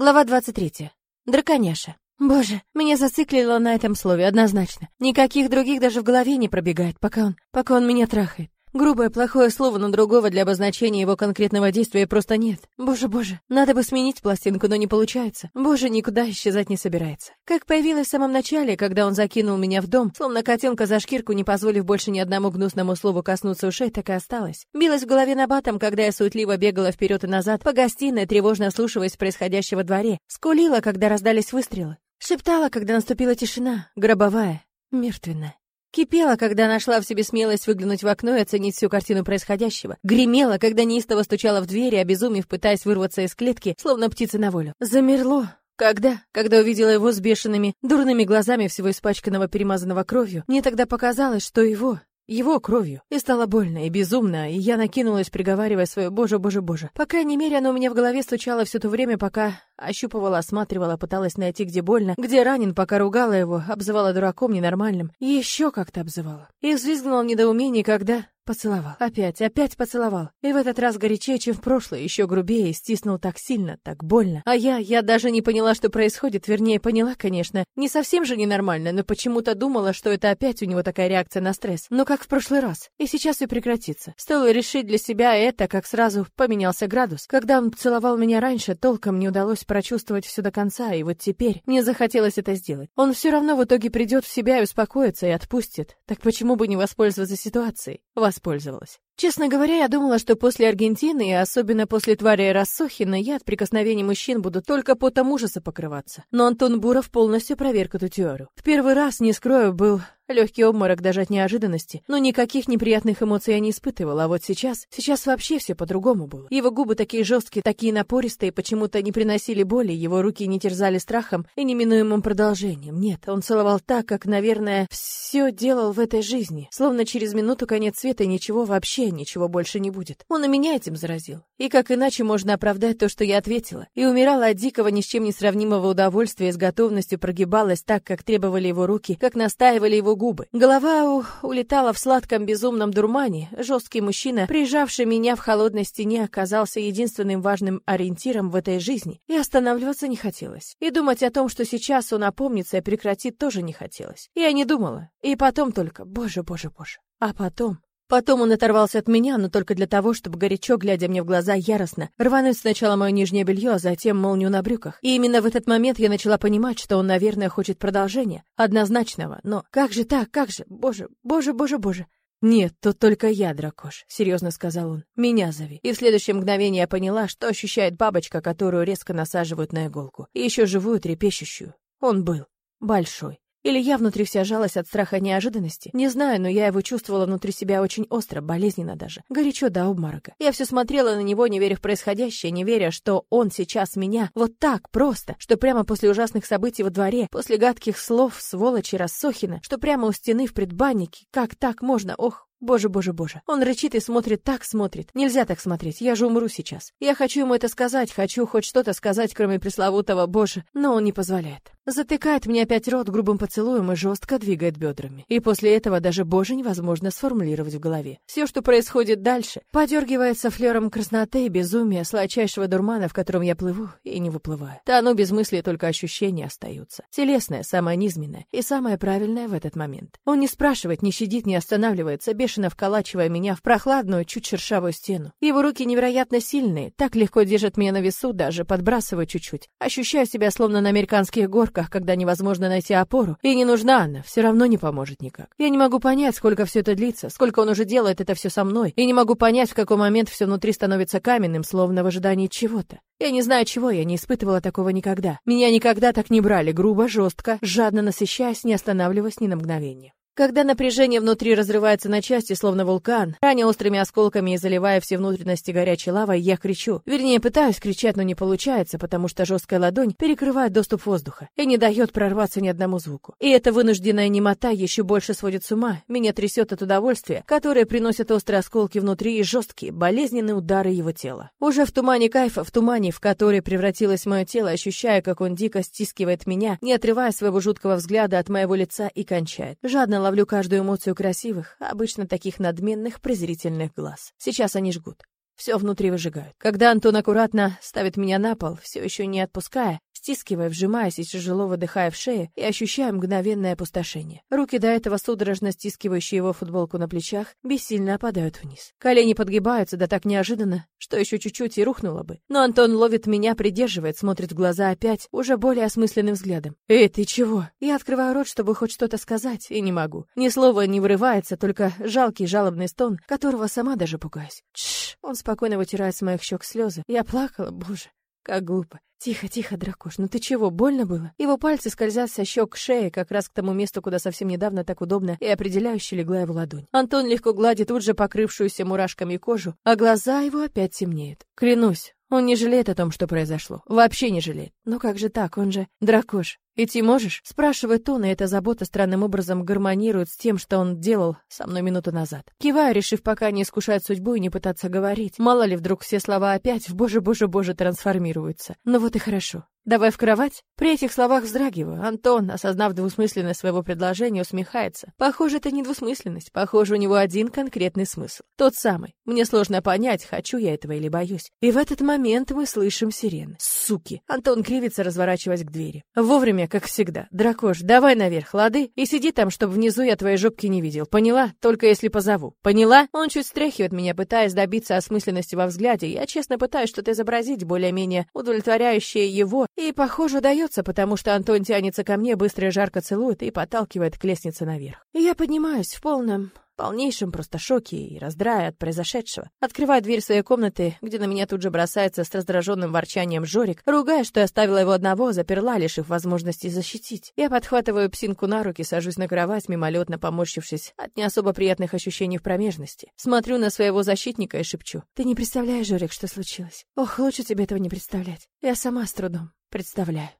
Глава 23. Драконяша. Боже, меня зациклило на этом слове однозначно. Никаких других даже в голове не пробегает, пока он, пока он меня трахает. Грубое, плохое слово, но другого для обозначения его конкретного действия просто нет. Боже, боже, надо бы сменить пластинку, но не получается. Боже, никуда исчезать не собирается. Как появилось в самом начале, когда он закинул меня в дом, словно котенка за шкирку, не позволив больше ни одному гнусному слову коснуться ушей, так и осталось. Билась в голове набатом, когда я суетливо бегала вперед и назад по гостиной, тревожно слушаясь происходящего во дворе. Скулила, когда раздались выстрелы. Шептала, когда наступила тишина, гробовая, мертвенная. Кипела, когда нашла в себе смелость выглянуть в окно и оценить всю картину происходящего. Гремела, когда неистово стучала в двери, обезумев, пытаясь вырваться из клетки, словно птица на волю. Замерло. Когда? Когда увидела его с бешеными, дурными глазами всего испачканного, перемазанного кровью, мне тогда показалось, что его, его кровью. И стало больно и безумно, и я накинулась, приговаривая свое «Боже, Боже, Боже». По крайней мере, оно у меня в голове стучало все то время, пока ощупывала, осматривала, пыталась найти, где больно, где ранен, пока ругала его, обзывала дураком ненормальным, и еще как-то обзывала. И взвизгнула в недоумении, когда Поцеловал. Опять, опять поцеловал. И в этот раз горячее, чем в прошлое, еще грубее, стиснул так сильно, так больно. А я, я даже не поняла, что происходит, вернее, поняла, конечно. Не совсем же ненормально, но почему-то думала, что это опять у него такая реакция на стресс. Но как в прошлый раз. И сейчас все прекратится. Стоило решить для себя это, как сразу поменялся градус. Когда он целовал меня раньше, толком не удалось прочувствовать все до конца, и вот теперь мне захотелось это сделать. Он все равно в итоге придет в себя и успокоится, и отпустит. Так почему бы не воспользоваться ситуацией? Вас воспользовалась. Честно говоря, я думала, что после Аргентины, и особенно после твари Рассохина, я от прикосновений мужчин буду только потом ужаса покрываться. Но Антон Буров полностью проверк эту теорию. В первый раз, не скрою, был Легкий обморок даже от неожиданности, но никаких неприятных эмоций я не испытывала, а вот сейчас, сейчас вообще все по-другому было. Его губы такие жесткие, такие напористые, почему-то не приносили боли, его руки не терзали страхом и неминуемым продолжением. Нет, он целовал так, как, наверное, все делал в этой жизни. Словно через минуту конец света и ничего вообще, ничего больше не будет. Он и меня этим заразил. И как иначе можно оправдать то, что я ответила? И умирала от дикого, ни с чем не сравнимого удовольствия с готовностью прогибалась так, как требовали его руки, как настаивали его губы. Голова у... улетала в сладком безумном дурмане. Жесткий мужчина, прижавший меня в холодной стене, оказался единственным важным ориентиром в этой жизни. И останавливаться не хотелось. И думать о том, что сейчас он опомнится и прекратит, тоже не хотелось. Я не думала. И потом только, боже, боже, боже. А потом... Потом он оторвался от меня, но только для того, чтобы горячо, глядя мне в глаза яростно, рвануть сначала мое нижнее белье, а затем молнию на брюках. И именно в этот момент я начала понимать, что он, наверное, хочет продолжения, однозначного. Но как же так, как же? Боже, боже, боже, боже. «Нет, тут только я, дракош», — серьезно сказал он. «Меня зови». И в следующее мгновение я поняла, что ощущает бабочка, которую резко насаживают на иголку. И еще живую трепещущую. Он был. Большой. Или я внутри вся жалась от страха неожиданности? Не знаю, но я его чувствовала внутри себя очень остро, болезненно даже. Горячо до обморока. Я все смотрела на него, не веря в происходящее, не веря, что он сейчас меня вот так просто, что прямо после ужасных событий во дворе, после гадких слов сволочи Рассохина, что прямо у стены в предбаннике, как так можно? Ох, Боже, боже, боже. Он рычит и смотрит так, смотрит. Нельзя так смотреть, я же умру сейчас. Я хочу ему это сказать, хочу хоть что-то сказать, кроме пресловутого «боже», но он не позволяет. Затыкает мне опять рот грубым поцелуем и жестко двигает бедрами. И после этого даже «боже» невозможно сформулировать в голове. Все, что происходит дальше, подергивается флером красноты и безумия, сладчайшего дурмана, в котором я плыву и не выплываю. Тону без мысли, только ощущения остаются. Телесное, самое низменное и самое правильное в этот момент. Он не спрашивает, не щадит, не останавливается, бешено вколачивая меня в прохладную, чуть шершавую стену. Его руки невероятно сильные, так легко держат меня на весу, даже подбрасывают чуть-чуть. Ощущаю себя словно на американских горках, когда невозможно найти опору, и не нужна она, все равно не поможет никак. Я не могу понять, сколько все это длится, сколько он уже делает это все со мной, и не могу понять, в какой момент все внутри становится каменным, словно в ожидании чего-то. Я не знаю чего, я не испытывала такого никогда. Меня никогда так не брали, грубо, жестко, жадно насыщаясь, не останавливаясь ни на мгновение. Когда напряжение внутри разрывается на части, словно вулкан, раня острыми осколками и заливая все внутренности горячей лавой, я кричу. Вернее, пытаюсь кричать, но не получается, потому что жесткая ладонь перекрывает доступ воздуха и не дает прорваться ни одному звуку. И эта вынужденная немота еще больше сводит с ума, меня трясет от удовольствия, которое приносит острые осколки внутри и жесткие, болезненные удары его тела. Уже в тумане кайфа, в тумане, в который превратилось мое тело, ощущая, как он дико стискивает меня, не отрывая своего жуткого взгляда от моего лица и кончает. Жадно ловлю каждую эмоцию красивых, обычно таких надменных, презрительных глаз. Сейчас они жгут. все внутри выжигают. Когда Антон аккуратно ставит меня на пол, все еще не отпуская, стискивая, вжимаясь и тяжело выдыхая в шее, и ощущая мгновенное опустошение. Руки, до этого судорожно стискивающие его футболку на плечах, бессильно опадают вниз. Колени подгибаются, да так неожиданно, что еще чуть-чуть и рухнуло бы. Но Антон ловит меня, придерживает, смотрит в глаза опять, уже более осмысленным взглядом. «Эй, ты чего?» Я открываю рот, чтобы хоть что-то сказать, и не могу. Ни слова не вырывается, только жалкий жалобный стон, которого сама даже пугаюсь. Тш! Он спокойно вытирает с моих щек слезы. Я плакала, боже, как глупо. Тихо, тихо, дракош, ну ты чего, больно было? Его пальцы скользят со щек к шее, как раз к тому месту, куда совсем недавно так удобно и определяюще легла его ладонь. Антон легко гладит тут же покрывшуюся мурашками кожу, а глаза его опять темнеют. Клянусь, он не жалеет о том, что произошло. Вообще не жалеет. Но как же так? Он же дракош. «Идти можешь?» — спрашивает он, и эта забота странным образом гармонирует с тем, что он делал со мной минуту назад. Киваю, решив пока не искушать судьбу и не пытаться говорить. Мало ли, вдруг все слова опять в «боже-боже-боже» трансформируются. Ну вот и хорошо. «Давай в кровать?» При этих словах вздрагиваю. Антон, осознав двусмысленность своего предложения, усмехается. Похоже, это не двусмысленность. Похоже, у него один конкретный смысл. Тот самый. Мне сложно понять, хочу я этого или боюсь. И в этот момент мы слышим сирены. Суки! Антон кривится, разворачиваясь к двери. Вовремя, как всегда. Дракош, давай наверх, лады? И сиди там, чтобы внизу я твоей жопки не видел. Поняла? Только если позову. Поняла? Он чуть стряхивает меня, пытаясь добиться осмысленности во взгляде. Я честно пытаюсь что-то изобразить, более-менее удовлетворяющее его и, похоже, удается, потому что Антон тянется ко мне, быстро и жарко целует и подталкивает к лестнице наверх. Я поднимаюсь в полном полнейшем просто шоке и раздрае от произошедшего. Открываю дверь своей комнаты, где на меня тут же бросается с раздраженным ворчанием Жорик, ругая, что я оставила его одного, заперла, лишив возможности защитить. Я подхватываю псинку на руки, сажусь на кровать, мимолетно поморщившись от не особо приятных ощущений в промежности. Смотрю на своего защитника и шепчу. «Ты не представляешь, Жорик, что случилось? Ох, лучше тебе этого не представлять. Я сама с трудом представляю».